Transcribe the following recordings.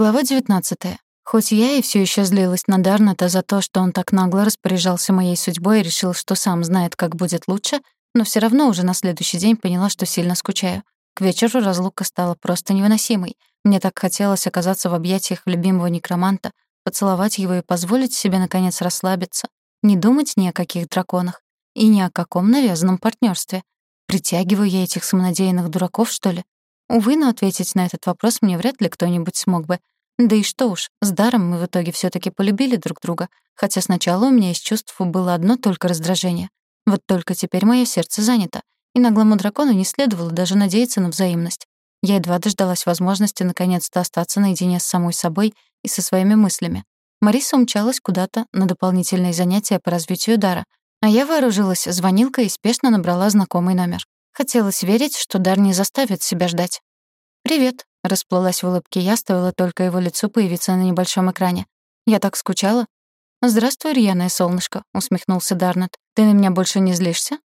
Глава 19. Хоть я и все еще злилась на Дарната за то, что он так нагло распоряжался моей судьбой и решил, что сам знает, как будет лучше, но все равно уже на следующий день поняла, что сильно скучаю. К вечеру разлука стала просто невыносимой. Мне так хотелось оказаться в объятиях любимого некроманта, поцеловать его и позволить себе, наконец, расслабиться, не думать ни о каких драконах и ни о каком навязанном партнерстве. Притягиваю я этих самонадеянных дураков, что ли? Увы, но ответить на этот вопрос мне вряд ли кто-нибудь смог бы. Да и что уж, с даром мы в итоге все таки полюбили друг друга, хотя сначала у меня из чувств было одно только раздражение. Вот только теперь мое сердце занято, и наглому дракону не следовало даже надеяться на взаимность. Я едва дождалась возможности наконец-то остаться наедине с самой собой и со своими мыслями. Мариса умчалась куда-то на дополнительные занятия по развитию дара, а я вооружилась звонилкой и спешно набрала знакомый номер. Хотелось верить, что дар не заставит себя ждать. «Привет», — расплылась в улыбке я, стоило только его лицу появиться на небольшом экране. «Я так скучала». «Здравствуй, рьяное солнышко», — усмехнулся Дарнет. «Ты на меня больше не злишься?»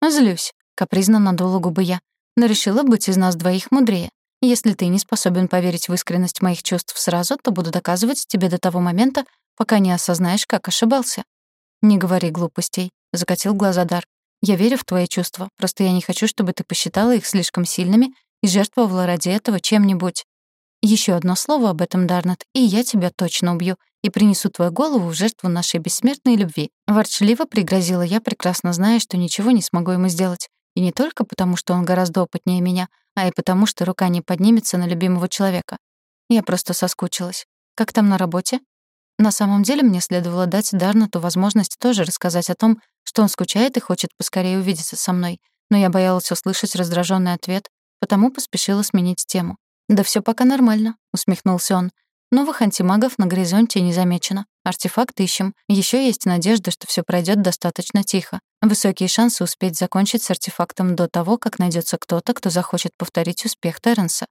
«Злюсь», — капризно надула губы я. «Но решила быть из нас двоих мудрее. Если ты не способен поверить в искренность моих чувств сразу, то буду доказывать тебе до того момента, пока не осознаешь, как ошибался». «Не говори глупостей», — закатил глаза Дар. Я верю в твои чувства, просто я не хочу, чтобы ты посчитала их слишком сильными и жертвовала ради этого чем-нибудь. Еще одно слово об этом, Дарнет, и я тебя точно убью и принесу твою голову в жертву нашей бессмертной любви. Ворчливо пригрозила я, прекрасно зная, что ничего не смогу ему сделать. И не только потому, что он гораздо опытнее меня, а и потому, что рука не поднимется на любимого человека. Я просто соскучилась. Как там на работе? На самом деле мне следовало дать Дарнету возможность тоже рассказать о том, что он скучает и хочет поскорее увидеться со мной, но я боялась услышать раздраженный ответ, потому поспешила сменить тему. «Да все пока нормально», — усмехнулся он. «Новых антимагов на горизонте не замечено. Артефакт ищем. Еще есть надежда, что все пройдет достаточно тихо. Высокие шансы успеть закончить с артефактом до того, как найдется кто-то, кто захочет повторить успех Терренса».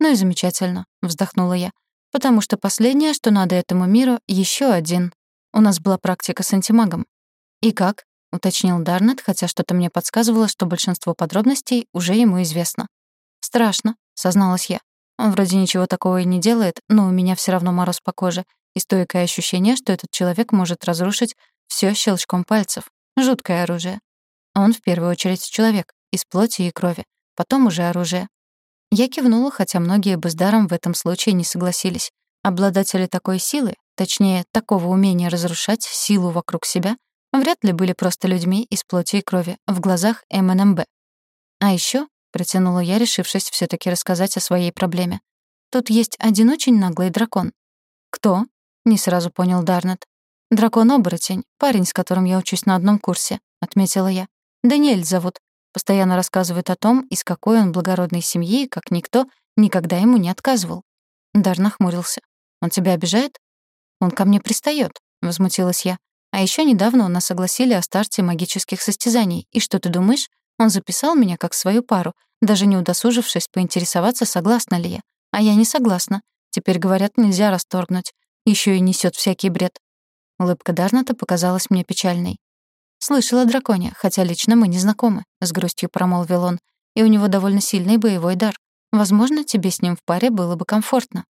«Ну и замечательно», — вздохнула я. Потому что последнее, что надо этому миру, еще один. У нас была практика с антимагом. «И как?» — уточнил Дарнет, хотя что-то мне подсказывало, что большинство подробностей уже ему известно. «Страшно», — созналась я. Он вроде ничего такого и не делает, но у меня все равно мороз по коже и стойкое ощущение, что этот человек может разрушить все щелчком пальцев. Жуткое оружие. Он в первую очередь человек, из плоти и крови, потом уже оружие. Я кивнула, хотя многие бы с даром в этом случае не согласились. Обладатели такой силы, точнее, такого умения разрушать силу вокруг себя, вряд ли были просто людьми из плоти и крови в глазах МНМБ. А еще, протянула я, решившись все таки рассказать о своей проблеме. Тут есть один очень наглый дракон. Кто? Не сразу понял Дарнет. Дракон-оборотень, парень, с которым я учусь на одном курсе, отметила я. Даниэль зовут. Постоянно рассказывает о том, из какой он благородной семьи, как никто никогда ему не отказывал. Дар нахмурился. «Он тебя обижает?» «Он ко мне пристает, возмутилась я. «А еще недавно у нас согласили о старте магических состязаний. И что ты думаешь? Он записал меня как свою пару, даже не удосужившись поинтересоваться, согласна ли я. А я не согласна. Теперь, говорят, нельзя расторгнуть. Еще и несет всякий бред». Улыбка Дарната показалась мне печальной. «Слышал о драконе, хотя лично мы не знакомы», — с грустью промолвил он. «И у него довольно сильный боевой дар. Возможно, тебе с ним в паре было бы комфортно».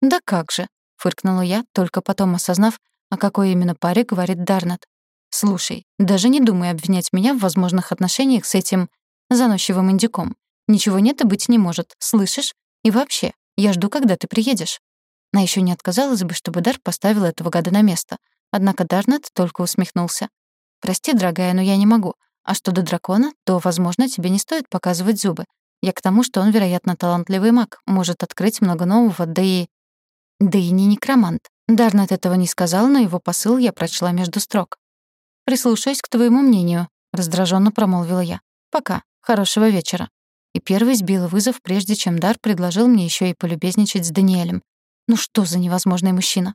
«Да как же», — фыркнула я, только потом осознав, о какой именно паре говорит Дарнет. «Слушай, даже не думай обвинять меня в возможных отношениях с этим заносчивым индюком. Ничего нет и быть не может, слышишь? И вообще, я жду, когда ты приедешь». А еще не отказалась бы, чтобы Дар поставил этого гада на место. Однако Дарнет только усмехнулся. «Прости, дорогая, но я не могу. А что до дракона, то, возможно, тебе не стоит показывать зубы. Я к тому, что он, вероятно, талантливый маг, может открыть много нового, да и... Да и не некромант. Дарнет этого не сказал, но его посыл я прочла между строк. «Прислушаюсь к твоему мнению», — раздраженно промолвила я. «Пока. Хорошего вечера». И первый сбил вызов, прежде чем Дар предложил мне еще и полюбезничать с Даниэлем. Ну что за невозможный мужчина?